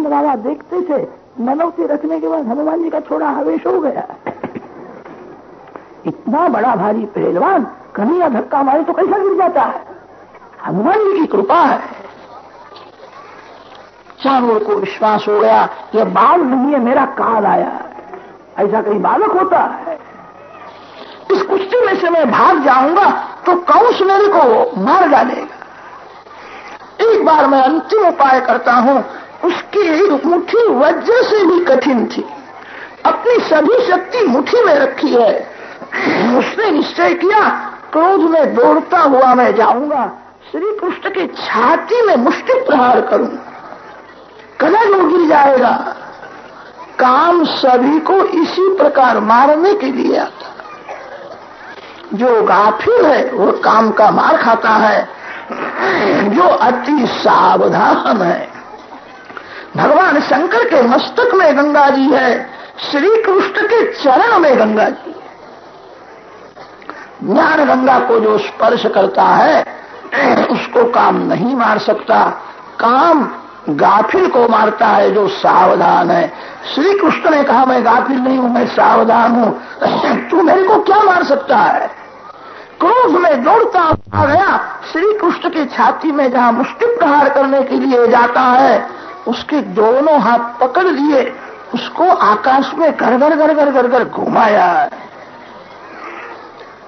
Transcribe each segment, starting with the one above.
नंद बाबा देखते थे, मनौती रखने के बाद हनुमान जी का थोड़ा आवेश हो गया। इतना बड़ा भारी पहलवान कहीं या धक्का मारे तो कैसा गिर जाता है? हनुमान जी की कृपा है। चारों को विश्वास हो गया, यह बाल नहीं है, मेरा काल आया। ऐसा कहीं बालक होता है। इस कुश्ती में से मैं भाग जाऊँगा तो कौश मेरे को मार डालेगा। एक बार मैं अंतिम उपाय करता हूँ उसकी मुट्ठी वज्र से भी कठिन थी। अपनी सभी शक्ति मुट्ठी में रखी है। उसने निश्चय किया, क्रोध में दौड़ता हुआ मैं जाऊँगा। श्री कृष्ण के छाती में मुष्टि प्रहार करूँगा कदा जो गिर जाएगा, काम सभी को इसी प्रकार मारने के लिए आता जो गाफिल है, वो काम का मार खाता है। जो अति सावधान है भगवान शंकर के मस्तक में गंगा जी है श्री कृष्ण के चरण में गंगा जी है। ज्ञान गंगा को जो स्पर्श करता है, उसको काम नहीं मार सकता। काम गाफिल को मारता है, जो सावधान है। श्री कृष्ण ने कहा, मैं गाफिल नहीं हूँ, मैं सावधान हूँ। तू मेरे को क्या मार सकता है? क्रोध में दौड़ता आ गया श्री कृष्ण की छाती में जहाँ मुष्टि प्रहार करने के लिए जाता है उसके दोनों हाथ पकड़ लिए, उसको आकाश में घर घर घर घर घर घर घुमाया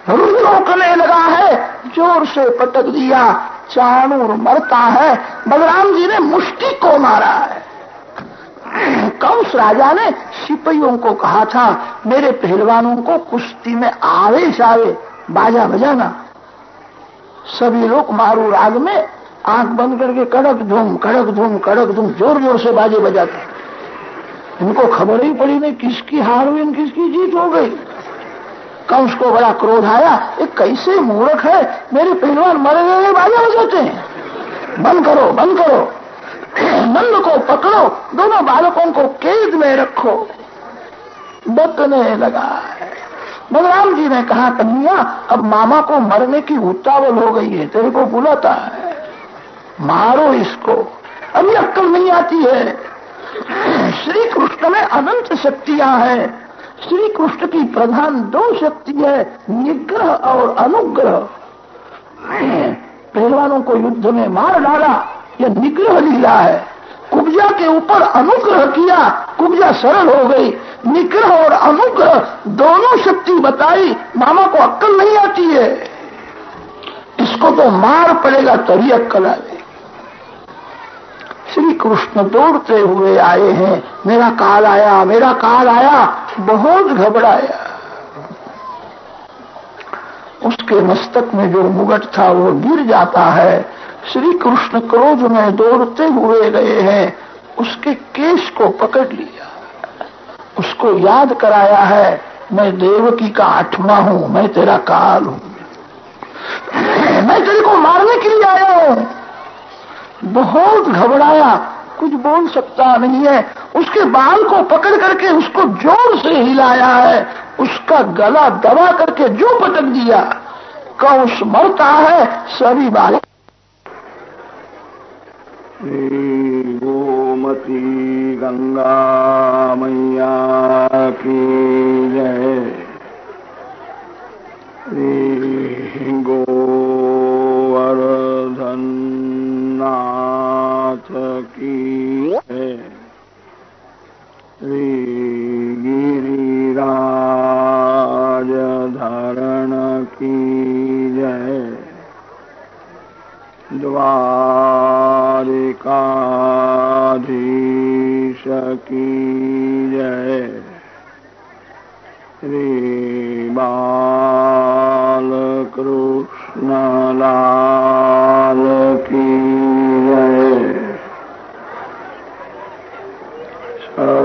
रोकने लगा है, ज़ोर से पटक दिया, चाणूर मरता है, बलराम जी ने मुष्टि को मारा है। कंस राजा ने सिपाहियों को कहा था, मेरे पहलवानों को कुश्ती में आवेश आवे, बाजा बजाना। सभी लोग मारू राग में आँख बंद करके कड़क धूम कड़क धूम कड़क धूम ज़ोर ज़ोर से बाजे बजाते इनको खबर ही पड़ी नहीं, किसकी हार हुई किसकी जीत हो गई। कंस को बड़ा क्रोध आया, ये कैसे मूर्ख है? मेरे पहलवान मरे गए बाजा बजाते हैं। बंद करो बंद करो। नंद को पकड़ो, दोनों बालकों को कैद में रखो। बतने लगा बलराम जी ने कहा, कन्हैया, अब मामा को मरने की उतावल हो गई है, तेरे को बुलाता है। मारो इसको। अभी अक्कल नहीं आती है। श्री कृष्ण में अनंत शक्तियाँ हैं। श्री कृष्ण की प्रधान दो शक्ति है, निग्रह और अनुग्रह। पहलवानों को युद्ध में मार डाला यह निग्रह लीला है। कुब्जा के ऊपर अनुग्रह किया, कुब्जा सरल हो गई। निग्रह और अनुग्रह दोनों शक्ति बताई, मामा को अक्कल नहीं आती है। इसको तो मार पड़ेगा, तभी अक्कल आए श्री कृष्ण दौड़ते हुए आए हैं। मेरा काल आया, मेरा काल आया, बहुत घबराया। उसके मस्तक में जो मुगट था, वो गिर जाता है। श्री कृष्ण क्रोध में दौड़ते हुए गए हैं। उसके केश को पकड़ लिया। उसको याद कराया है, मैं देवकी का आठवा हूँ, मैं तेरा काल हूँ। मैं तेरे को मारने के लिए आया हूँ। बहुत घबराया। कुछ बोल सकता नहीं है। उसके बाल को पकड़ करके उसको ज़ोर से हिलाया है। उसका गला दबा करके जो पटक दिया। कंस मरता है, सभी बाल। गोमती गंगा मैया की की है। श्री जय। द्वारिकाधीश की जय। श्री बालकृष्ण लाल की जय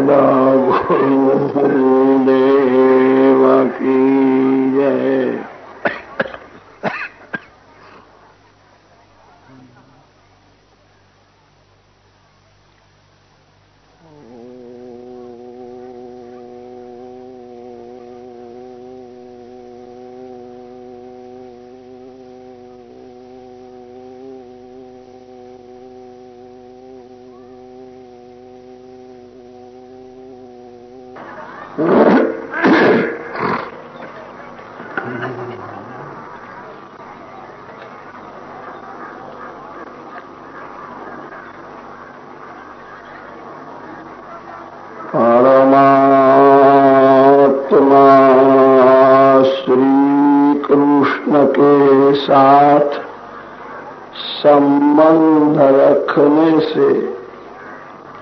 सदा गुरुदेव की जय। रखने से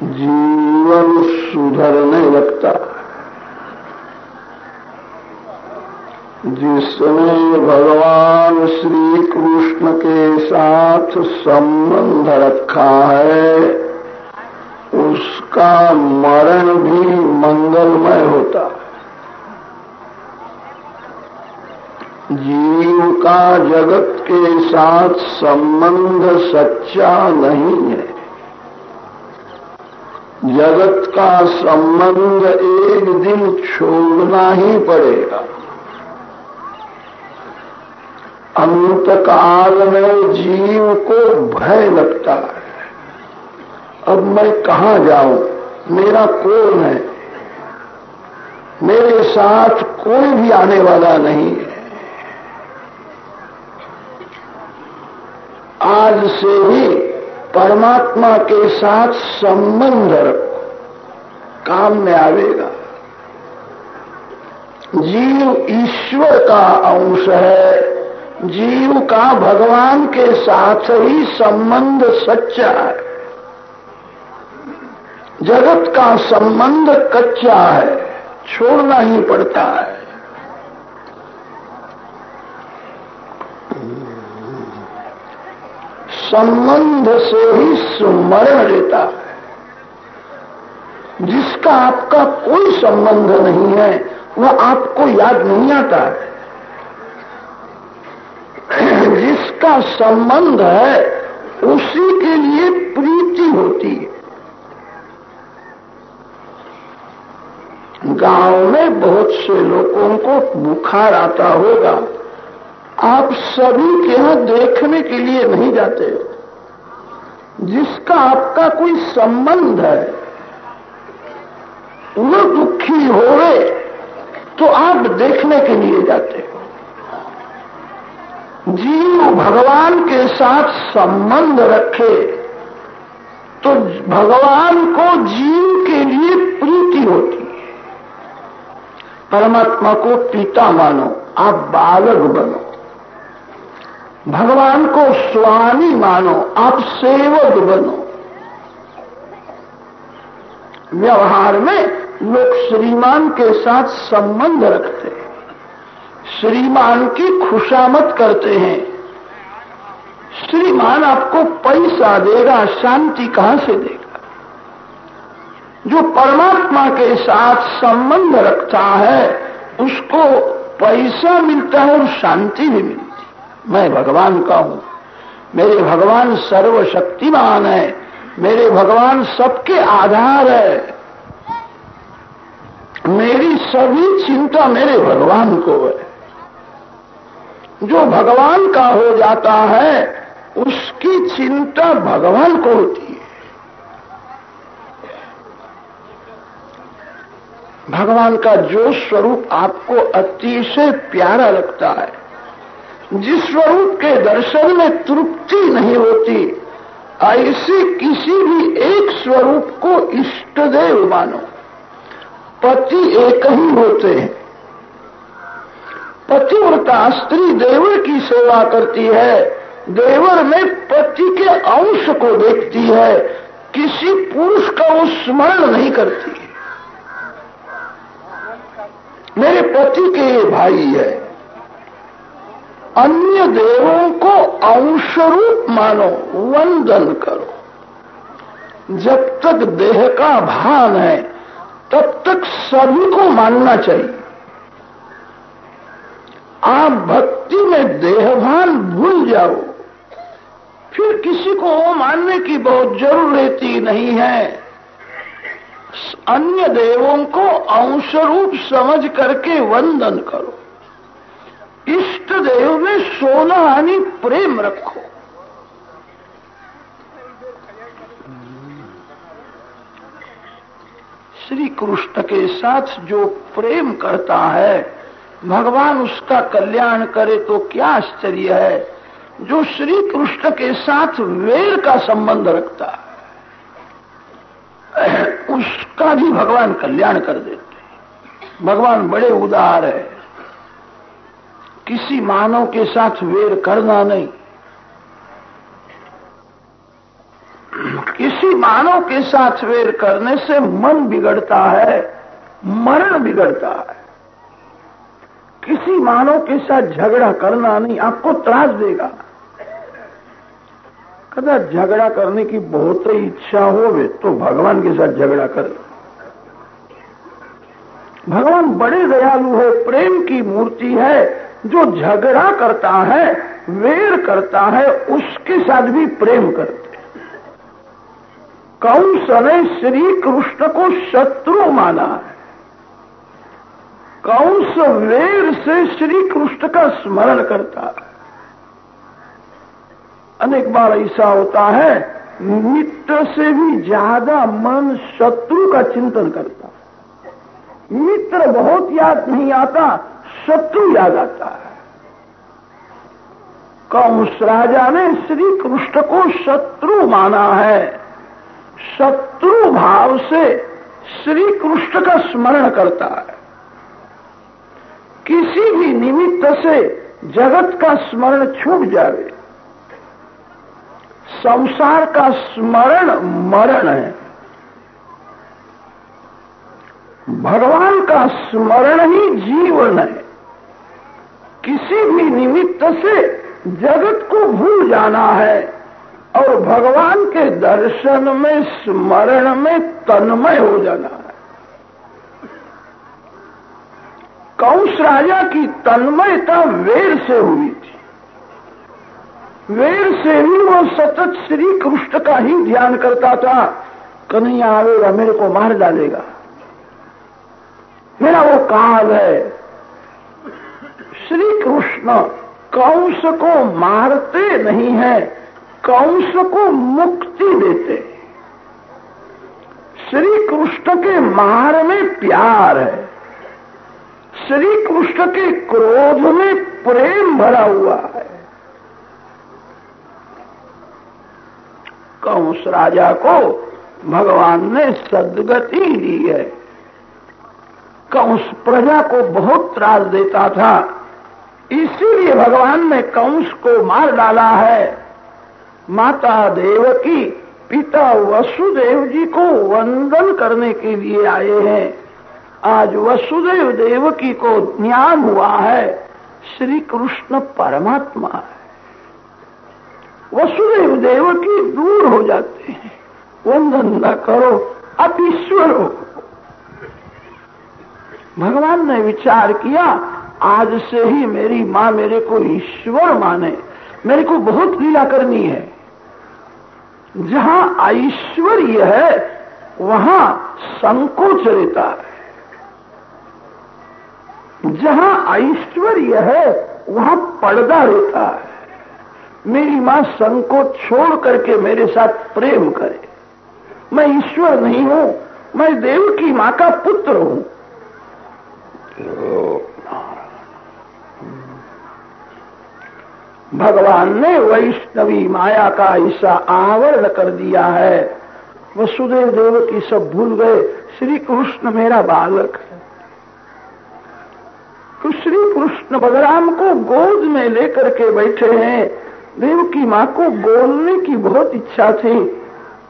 जीवन सुधरने लगता जिसने भगवान श्री कृष्ण के साथ संबंध रखा है, उसका मरण भी मंगलमय होता। जीव का जगत के साथ संबंध सच्चा नहीं है। जगत का संबंध एक दिन छोड़ना ही पड़ेगा। अंत काल में जीव को भय लगता है। अब मैं कहा जाऊँ? मेरा कौन है? मेरे साथ कोई भी आने वाला नहीं है। आज से ही परमात्मा के साथ संबंध रखो। काम में आवेगा। जीव ईश्वर का अंश है। जीव का भगवान के साथ ही संबंध सच्चा है। जगत का संबंध कच्चा है, छोड़ना ही पड़ता है। संबंध से ही स्मरण लेता है। जिसका आपका कोई संबंध नहीं है, वह आपको याद नहीं आता है। जिसका संबंध है, उसी के लिए प्रीति होती है। गाँव में बहुत से लोगों को बुखार आता होगा। आप सभी के यहाँ देखने के लिए नहीं जाते। जिसका आपका कोई संबंध है, वो दुखी हो तो आप देखने के लिए जाते हो। जीव भगवान के साथ संबंध रखे तो भगवान को जीव के लिए प्रीति होती है। परमात्मा को पिता मानो, आप बालक बनो। भगवान को स्वामी मानो, आप सेवक बनो। व्यवहार में लोग श्रीमान के साथ संबंध रखते हैं। श्रीमान की खुशामत करते हैं। श्रीमान आपको पैसा देगा, शांति कहाँ से देगा? जो परमात्मा के साथ संबंध रखता है, उसको पैसा मिलता है और शांति भी मिलती मैं भगवान का हूँ। मेरे भगवान सर्वशक्तिमान है। मेरे भगवान सबके आधार है। मेरी सभी चिंता मेरे भगवान को है। जो भगवान का हो जाता है, उसकी चिंता भगवान को होती है। भगवान का जो स्वरूप आपको अतिशय प्यारा लगता है जिस स्वरूप के दर्शन में तृप्ति नहीं होती, ऐसे किसी भी एक स्वरूप को इष्टदेव मानो। पति एक ही होते हैं। पतिव्रता स्त्री देवर की सेवा करती है, देवर में पति के अंश को देखती है, किसी पुरुष का वो स्मरण नहीं करती। मेरे पति के ये भाई है। अन्य देवों को अंश रूप मानो, वंदन करो। जब तक देह का भान है, तब तक सभी को मानना चाहिए। आप भक्ति में देहभान भूल जाओ। फिर किसी को मानने की बहुत ज़रूरत रहती नहीं है। अन्य देवों को अंश रूप समझ करके वंदन करो। इष्ट देव में सोना हानि प्रेम रखो। श्री कृष्ण के साथ जो प्रेम करता है, भगवान उसका कल्याण करे तो क्या आश्चर्य है, जो श्री कृष्ण के साथ वेर का संबंध रखता है, उसका भी भगवान कल्याण कर देते भगवान बड़े उदार है। किसी मानव के साथ वेर करना नहीं। किसी मानव के साथ वेर करने से मन बिगड़ता है, मरण बिगड़ता है। किसी मानव के साथ झगड़ा करना नहीं, आपको त्रास देगा। कदा झगड़ा करने की बहुत ही इच्छा हो वे तो भगवान के साथ झगड़ा कर भगवान बड़े दयालु है, प्रेम की मूर्ति है जो झगड़ा करता है, वेर करता है, उसके साथ भी प्रेम करते कंस ने श्री कृष्ण को शत्रु माना है? कंस वेर से श्री कृष्ण का स्मरण करता है? अनेक बार ऐसा होता है मित्र से भी ज़्यादा मन शत्रु का चिंतन करता है। मित्र बहुत याद नहीं आता शत्रु याद आता है। कंस राजा ने श्री कृष्ण को शत्रु माना है? शत्रु भाव से श्री कृष्ण का स्मरण करता है। किसी भी निमित्त से जगत का स्मरण छूट जाए संसार का स्मरण मरण है। भगवान का स्मरण ही जीवन है। किसी भी निमित्त से जगत को भूल जाना है और भगवान के दर्शन में, स्मरण में तन्मय हो जाना है। कौश राजा की तन्मयता वेर से हुई थी। वेर से ही वो सतत श्री कृष्ण का ही ध्यान करता था, कन्हैया आवेगा मेरे को मार डालेगा। मेरा वो काल है श्री कृष्ण कंस को मारते नहीं है, कंस को मुक्ति देते। श्री कृष्ण के मार में प्यार है। श्री कृष्ण के क्रोध में प्रेम भरा हुआ है। कंस राजा को भगवान ने सदगति दी है। कंस प्रजा को बहुत त्रास देता था। इसीलिए भगवान ने कंस को मार डाला है। माता देवकी, पिता वसुदेव जी को वंदन करने के लिए आए हैं। आज वसुदेव देवकी को ज्ञान हुआ है। श्री कृष्ण परमात्मा है। वसुदेव देवकी दूर हो जाते हैं। वंदन न करो आप ईश्वर हो भगवान ने विचार किया आज से ही मेरी माँ मेरे को ईश्वर माने, मेरे को बहुत लीला करनी है। जहाँ ऐश्वर्य है, वहाँ संकोच रहता है। जहाँ ऐश्वर्य है, वहाँ पर्दा रहता है। मेरी माँ संकोच छोड़ करके मेरे साथ प्रेम करे। मैं ईश्वर नहीं हूँ, मैं देव की माँ का पुत्र हूँ। भगवान ने वैष्णवी माया का ऐसा आवरण कर दिया है। वसुदेव देव की सब भूल गए। श्री कृष्ण मेरा बालक है। तो श्री कृष्ण बलराम को गोद में लेकर के बैठे हैं। देव की माँ को बोलने की बहुत इच्छा थी।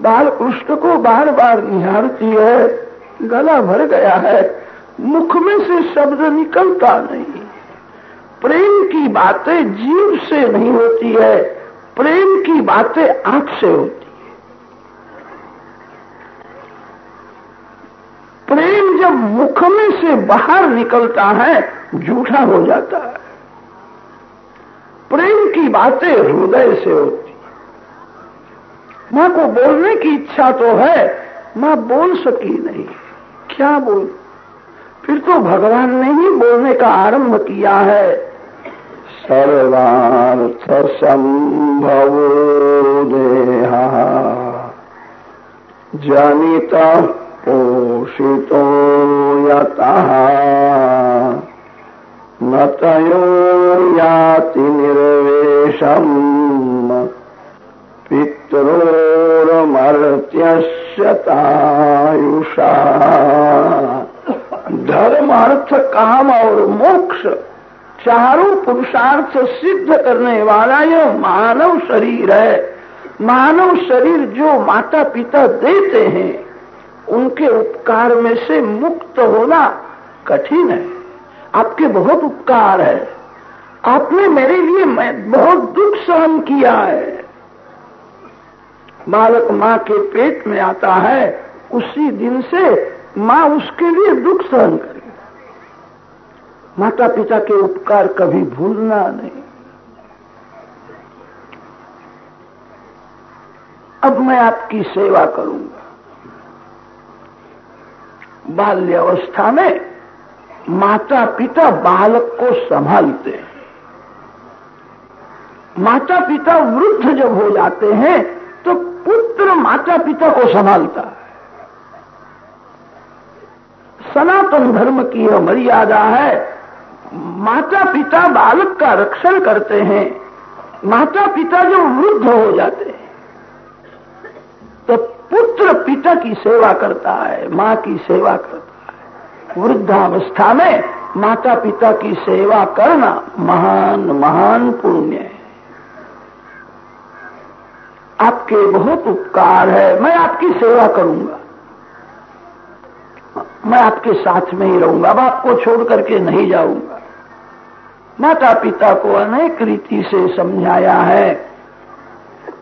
बाल कृष्ण को बार बार निहारती है। गला भर गया है। मुख में से शब्द निकलता नहीं। प्रेम की बातें जीव से नहीं होती है, प्रेम की बातें आँख से होती है। प्रेम जब मुख में से बाहर निकलता है झूठा हो जाता है। प्रेम की बातें हृदय से होती माँ को बोलने की इच्छा तो है, माँ बोल सकी नहीं। क्या बोल? फिर तो भगवान ने ही बोलने का आरंभ किया है। सर्वार्थ संभवो देहा जनिता पोषितो यतः न तयो याति निर्वेशम् पितरोरमर्त्यश्यतायुषा धर्म अर्थ काम और मोक्ष चारों पुरुषार्थ सिद्ध करने वाला यह मानव शरीर है। मानव शरीर जो माता पिता देते हैं, उनके उपकार में से मुक्त होना कठिन है। आपके बहुत उपकार है। आपने मेरे लिए मैं बहुत दुख सहन किया है। बालक माँ के पेट में आता है, उसी दिन से माँ उसके लिए दुख सहन करे माता पिता के उपकार कभी भूलना नहीं। अब मैं आपकी सेवा करूँगा। बाल्यावस्था में माता पिता बालक को संभालते हैं। माता पिता वृद्ध जब हो जाते हैं तो पुत्र माता पिता को संभालता है। सनातन धर्म की यह मर्यादा है माता पिता बालक का रक्षण करते हैं। माता पिता जब वृद्ध हो जाते हैं तो पुत्र पिता की सेवा करता है, माँ की सेवा करता है। वृद्धावस्था में माता पिता की सेवा करना महान महान पुण्य है। आपके बहुत उपकार है, मैं आपकी सेवा करूँगा। मैं आपके साथ में ही रहूँगा, अब आपको छोड़ करके नहीं जाऊँगा। माता पिता को अनेक रीति से समझाया है।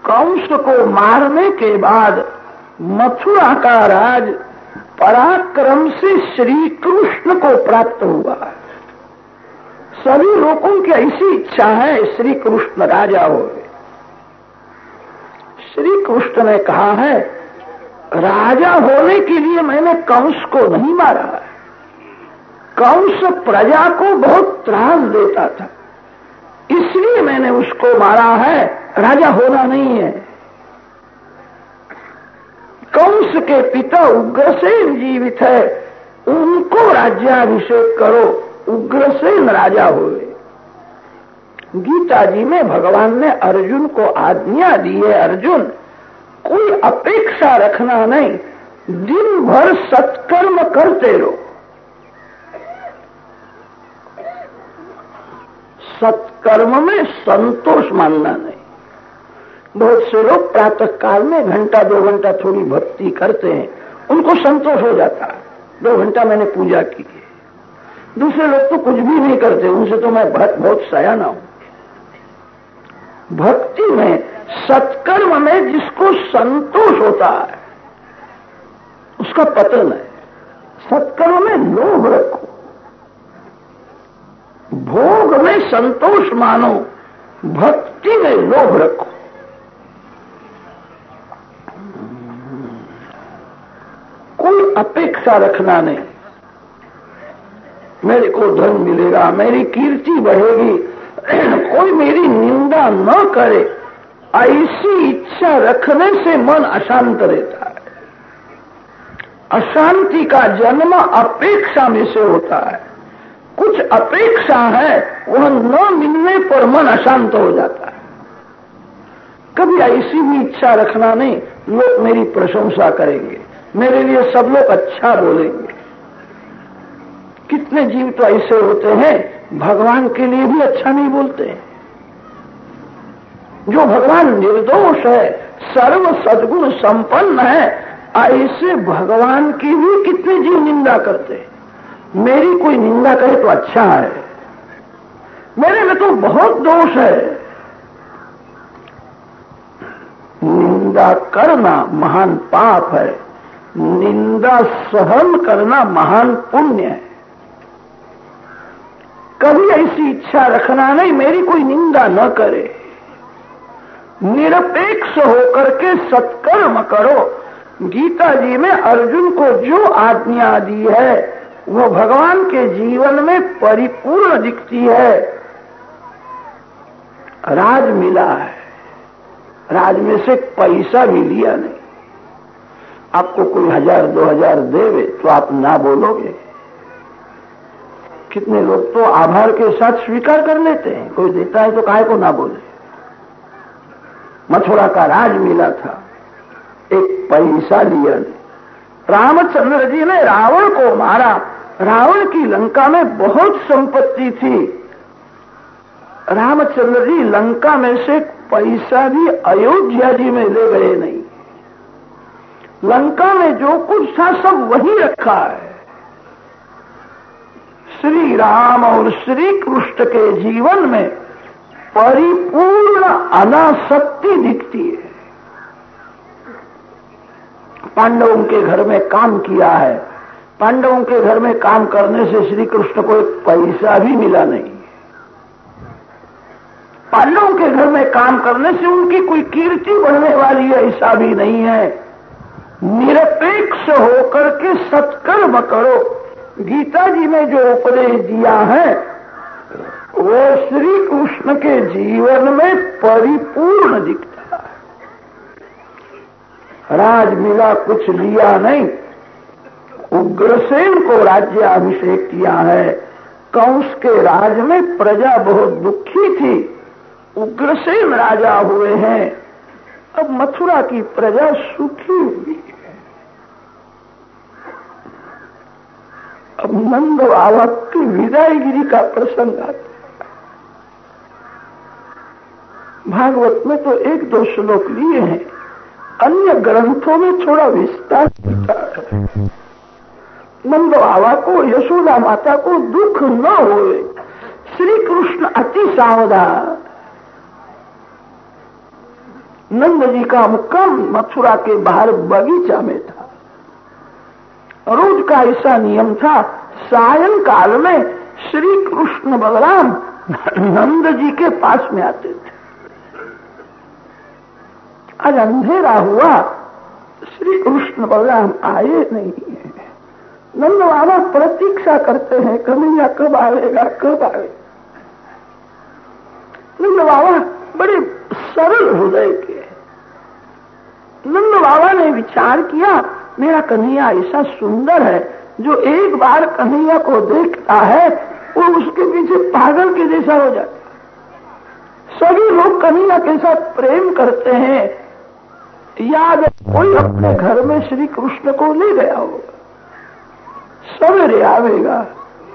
कंस को मारने के बाद मथुरा का राज पराक्रम से श्री कृष्ण को प्राप्त हुआ। है सभी लोगों की ऐसी इच्छा है, श्री कृष्ण राजा हो श्री कृष्ण ने कहा है राजा होने के लिए मैंने कंस को नहीं मारा। कंस प्रजा को बहुत त्रास देता था। इसलिए मैंने उसको मारा है। राजा होना नहीं है। कंस के पिता उग्रसेन जीवित है। उनको राज्याभिषेक करो। उग्रसेन राजा हुए। गीता जी में भगवान ने अर्जुन को आज्ञा दी है, अर्जुन। कोई अपेक्षा रखना नहीं। दिन भर सत्कर्म करते रहो। सत्कर्म में संतोष मानना नहीं। बहुत से लोग प्रातः काल में घंटा, दो घंटा थोड़ी भक्ति करते हैं। उनको संतोष हो जाता है। दो घंटा मैंने पूजा की है। दूसरे लोग तो कुछ भी नहीं करते। उनसे तो मैं बहुत सयाना हूँ। भक्ति में, सत्कर्म में जिसको संतोष होता है, उसका पतन है। सत्कर्म में लोभ रखो। भोग में संतोष मानो, भक्ति में लोभ रखो। कोई अपेक्षा रखना नहीं। मेरे को धन मिलेगा, मेरी कीर्ति बढ़ेगी कोई मेरी निंदा न करे, ऐसी इच्छा रखने से मन अशांत रहता है। अशांति का जन्म अपेक्षा में से होता है। कुछ अपेक्षा है, वह न मिलने पर मन अशांत हो जाता है। कभी ऐसी भी इच्छा रखना नहीं, लोग मेरी प्रशंसा करेंगे, मेरे लिए सब लोग अच्छा बोलेंगे। कितने जीव तो ऐसे होते हैं भगवान के लिए भी अच्छा नहीं बोलते। जो भगवान निर्दोष है, सर्व सदगुण संपन्न है, ऐसे भगवान की भी कितने जीव निंदा करते। मेरी कोई निंदा करे तो अच्छा है। मेरे में तो बहुत दोष है। निंदा करना महान पाप है। निंदा सहन करना महान पुण्य है। कभी ऐसी इच्छा रखना नहीं, मेरी कोई निंदा न करे। निरपेक्ष होकर के सत्कर्म करो। गीता जी में अर्जुन को जो आज्ञा दी है, वो भगवान के जीवन में परिपूर्ण दिखती है। राज मिला है। राज में से पैसा भी लिया नहीं। आपको कोई हज़ार, दो हज़ार देवे तो आप ना बोलोगे। कितने लोग तो आभार के साथ स्वीकार कर लेते हैं। कोई देता है तो काय को ना बोले। मथुरा का राज मिला था। एक पैसा लिया रामचंद्र जी ने रावण को मारा। रावण की लंका में बहुत संपत्ति थी। रामचंद्र जी लंका में से पैसा भी अयोध्या जी में ले गए नहीं। लंका में जो कुछ था सब वही रखा है। श्री राम और श्री कृष्ण के जीवन में परिपूर्ण अनासक्ति दिखती है। पांडवों के घर में काम किया है। पांडवों के घर में काम करने से श्री कृष्ण को एक पैसा भी मिला नहीं। पांडवों के घर में काम करने से उनकी कोई कीर्ति बढ़ने वाली है ऐसा भी नहीं है। निरपेक्ष होकर के सत्कर्म करो। गीता जी ने जो उपदेश दिया है, वो श्री कृष्ण के जीवन में परिपूर्ण दिखता है। राज मिला कुछ लिया नहीं। उग्रसेन को राज्य अभिषेक किया है। कंस के राज में प्रजा बहुत दुखी थी। उग्रसेन राजा हुए हैं। अब मथुरा की प्रजा सुखी हुई है। नंद बाबा की विदायगिरी का प्रसंग आता भागवत में तो एक दो श्लोक लिए हैं. अन्य ग्रंथों में थोड़ा विस्तार नंद बाबा को, यशोदा माता को दुख न हो श्री कृष्ण अति सावधान। नंद जी का मुक्काम मथुरा के बाहर बगीचा में था। रोज का ऐसा नियम था, सायं काल में श्री कृष्ण बलराम नंद जी के पास में आते थे। आज अंधेरा हुआ श्री कृष्ण बलराम आए नहीं है। नंद बाबा प्रतीक्षा करते हैं, कन्हैया कब आएगा कब आएगा नंद बाबा बड़े सरल हृदय के नंद बाबा ने विचार किया मेरा कन्हैया ऐसा सुंदर है, जो एक बार कन्हैया को देखता है, वो उसके पीछे पागल के जैसा हो जाता सभी लोग कन्हैया के साथ प्रेम करते हैं। याद कोई अपने घर में श्री कृष्ण को ले गया होगा। सवेरे आवेगा,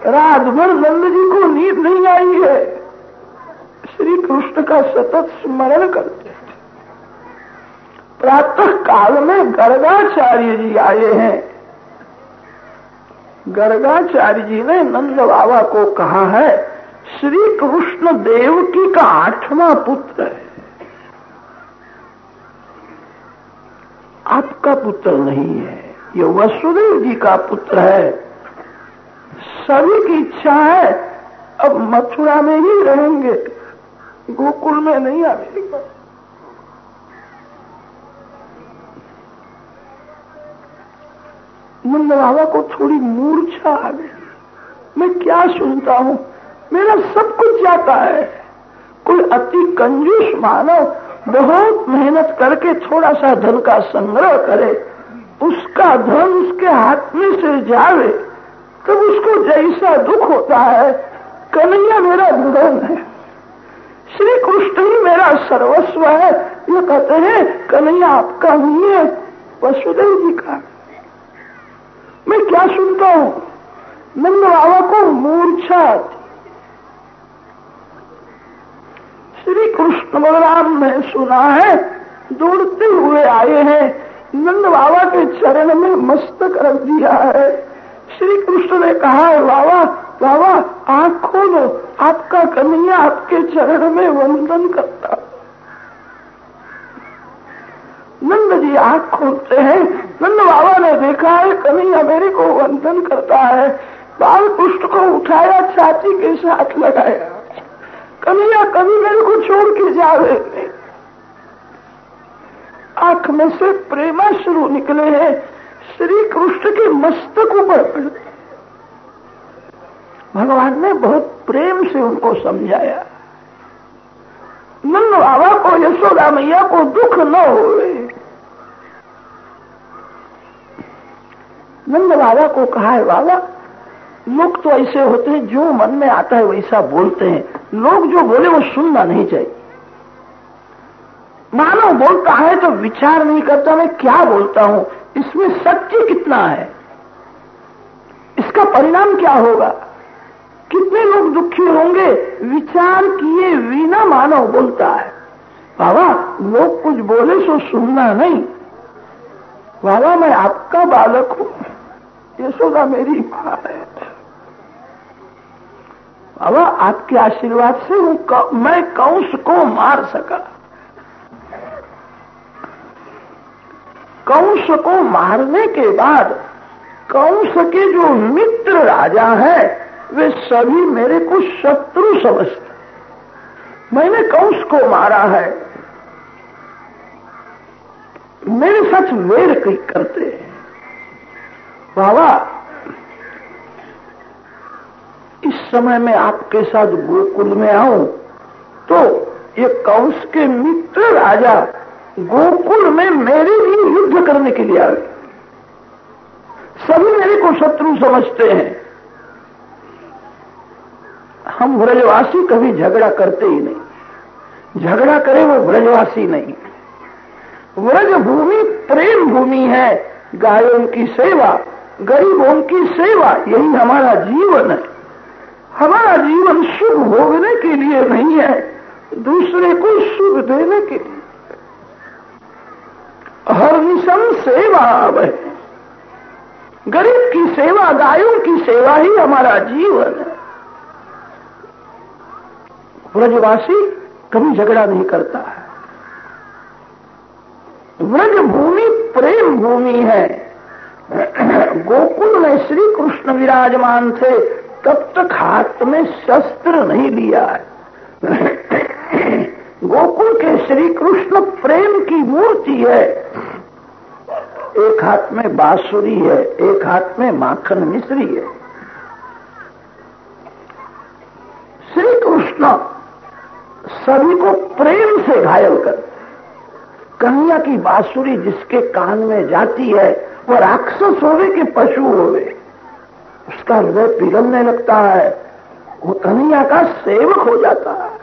रात भर नंद जी को नींद नहीं आई है। श्री कृष्ण का सतत स्मरण करते थे प्रातः काल में गर्गाचार्य जी आए हैं। गर्गाचार्य जी ने नंद बाबा को कहा है, श्री कृष्ण देवकी का आठवां पुत्र है। आपका पुत्र नहीं है, ये वसुदेव जी का पुत्र है। सभी की इच्छा है, अब मथुरा में ही रहेंगे, गोकुल में नहीं आवेगा। बाबा को थोड़ी मूर्छा आ गई। मैं क्या सुनता हूँ? मेरा सब कुछ जाता है। कोई अति कंजूस मानव बहुत मेहनत करके थोड़ा सा धन का संग्रह करे, उसका धन उसके हाथ में से जावे, तब उसको जैसा दुख होता है, कन्हैया मेरा धन है। श्री कृष्ण ही मेरा सर्वस्व है। ये कहते हैं, कन्हैया आपका नहीं है वसुदेव जी का। मैं क्या सुनता हूँ? नंद बाबा को मूर्छा। श्री कृष्ण बलराम ने सुना है, दौड़ते हुए आए हैं नंद बाबा के चरण में मस्तक रख दिया है। श्री कृष्ण ने कहा है बाबा बाबा, आँख खोलो, आपका कन्हैया आपके चरण में वंदन करता नंद जी आँख खोलते हैं। नंद बाबा ने देखा है कन्हैया मेरे को वंदन करता है। बाल पुष्ट को उठाया, छाती के साथ लगाया। कन्हैया कभी मेरे को छोड़ के जावे आँख में से प्रेमा शुरू निकले हैं। श्री कृष्ण के मस्तक ऊपर भगवान ने बहुत प्रेम से उनको समझाया। नंद बाबा को यशोदा मैया को दुख न हो नंद बाबा को कहा है, बाबा, लोग तो ऐसे होते हैं जो मन में आता है, वैसा बोलते हैं। लोग जो बोले, वो सुनना नहीं चाहिए। मानव बोलता है तो विचार नहीं करता, मैं क्या बोलता हूँ? इसमें सत्य कितना है? इसका परिणाम क्या होगा? कितने लोग दुखी होंगे? विचार किए बिना मानव बोलता है। बाबा, लोग कुछ बोले, सो सुनना नहीं। बाबा, मैं आपका बालक हूँ। यशोदा मेरी माँ है बाबा, आपके आशीर्वाद से हूँ मैं कंस को मार सका। कंस को मारने के बाद कंस के जो मित्र राजा है, वे सभी मेरे को शत्रु समझते मैंने कंस को मारा है। मेरे साथ वेर करते हैं। बाबा, इस समय में आपके साथ गोकुल में आऊँ तो ये कौश के मित्र राजा गोकुल में मेरे लिए युद्ध करने के लिए आ गए सभी मेरे को शत्रु समझते हैं। हम ब्रजवासी कभी झगड़ा करते ही नहीं। झगड़ा करे वो ब्रजवासी नहीं। व्रज भूमि प्रेम भूमि है, गायों की सेवा। गरीबों की सेवा, यही हमारा जीवन है। हमारा जीवन सुख भोगने के लिए नहीं है, दूसरे को सुख देने के लिए। हर निशम सेवा है। गरीब की सेवा, गायों की सेवा ही हमारा जीवन है। व्रजवासी कभी झगड़ा नहीं करता है। व्रज भूमि प्रेम भूमि है। गोकुल में श्री कृष्ण विराजमान थे, तब तक हाथ में शस्त्र नहीं लिया है। गोकुल के श्री कृष्ण प्रेम की मूर्ति है। एक हाथ में बांसुरी है, एक हाथ में माखन मिश्री है। श्री कृष्ण सभी को प्रेम से घायल करते कन्या की बांसुरी जिसके कान में जाती है वो राक्षस होवे कि पशु होवे, उसका हृदय पिघलने लगता है, वो कन्या का सेवक हो जाता है।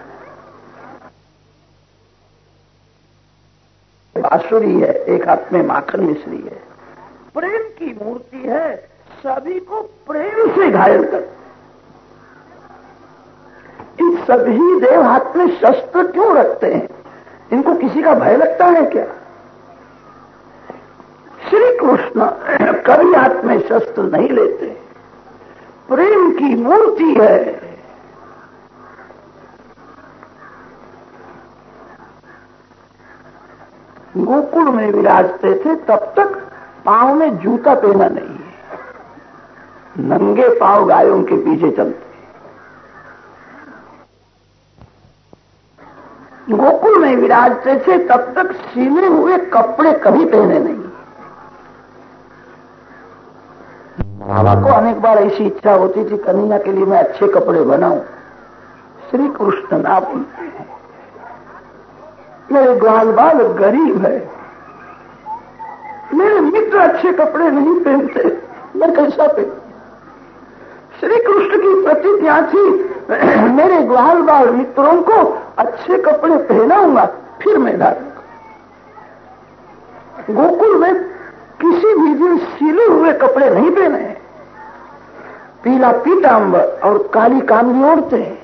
बांसुरी है, एक हाथ में माखन मिश्री है। प्रेम की मूर्ति है, सभी को प्रेम से घायल कर। इन सभी देव हाथ में शस्त्र क्यों रखते हैं? इनको किसी का भय लगता है क्या? श्री कृष्ण कभी हाथ में शस्त्र नहीं लेते। प्रेम की मूर्ति है। गोकुल में विराजते थे, तब तक पाँव में जूता पहना नहीं है। नंगे पाँव गायों के पीछे चलते। गोकुल में विराजते थे, तब तक सीने हुए कपड़े कभी पहने नहीं। बाबा को अनेक बार ऐसी इच्छा होती थी कन्हैया के लिए मैं अच्छे कपड़े बनाऊँ। श्री कृष्ण हैं। मेरे ग्वाल बाल गरीब है। मेरे मित्र अच्छे कपड़े नहीं पहनते। मैं कैसा पहन? श्री कृष्ण की प्रतिज्ञा थी मेरे ग्वाल बाल मित्रों को अच्छे कपड़े पहनाऊँगा फिर मैं डालूँगा गोकुल में किसी भी दिन सिले हुए कपड़े नहीं पहने पीला पीताम्बर और काली कामली ओढ़ते हैं।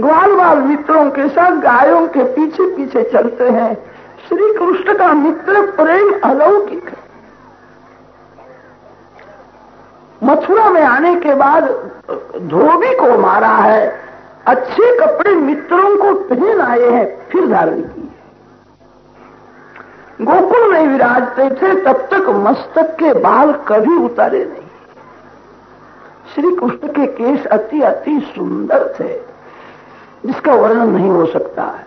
ग्वाल बाल मित्रों के साथ गायों के पीछे पीछे चलते हैं। श्री कृष्ण का मित्र प्रेम अलौकिक मथुरा में आने के बाद धोबी को मारा है। अच्छे कपड़े मित्रों को पहन आए हैं, फिर धारण किए। गोकुल में विराजते थे, तब तक मस्तक के बाल कभी उतारे नहीं। श्री कृष्ण के केश अति अति सुंदर थे, जिसका वर्णन नहीं हो सकता है।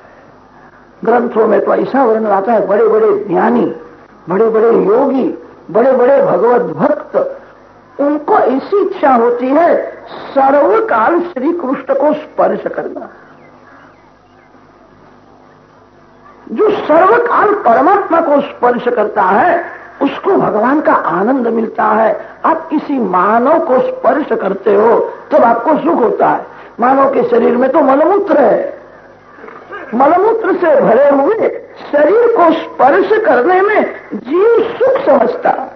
ग्रंथों में तो ऐसा वर्णन आता है बड़े बड़े ज्ञानी बड़े बड़े योगी बड़े बड़े भगवत भक्त, उनको ऐसी इच्छा होती है, सर्वकाल श्री कृष्ण को स्पर्श करना। जो सर्वकाल परमात्मा को स्पर्श करता है उसको भगवान का आनंद मिलता है। आप किसी मानव को स्पर्श करते हो, तब आपको सुख होता है। मानव के शरीर में तो मलमूत्र है। मलमूत्र से भरे हुए शरीर को स्पर्श करने में जीव सुख समझता है।